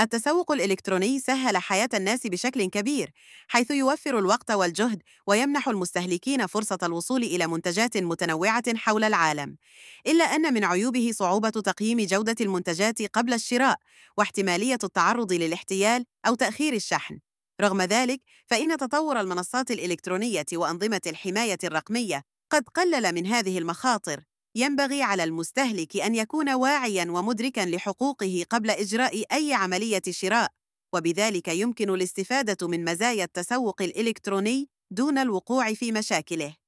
التسوق الإلكتروني سهل حياة الناس بشكل كبير، حيث يوفر الوقت والجهد ويمنح المستهلكين فرصة الوصول إلى منتجات متنوعة حول العالم. إلا أن من عيوبه صعوبة تقييم جودة المنتجات قبل الشراء، واحتمالية التعرض للاحتيال أو تأخير الشحن. رغم ذلك، فإن تطور المنصات الإلكترونية وأنظمة الحماية الرقمية قد قلل من هذه المخاطر ينبغي على المستهلك أن يكون واعياً ومدركاً لحقوقه قبل إجراء أي عملية شراء، وبذلك يمكن الاستفادة من مزايا التسوق الإلكتروني دون الوقوع في مشاكله.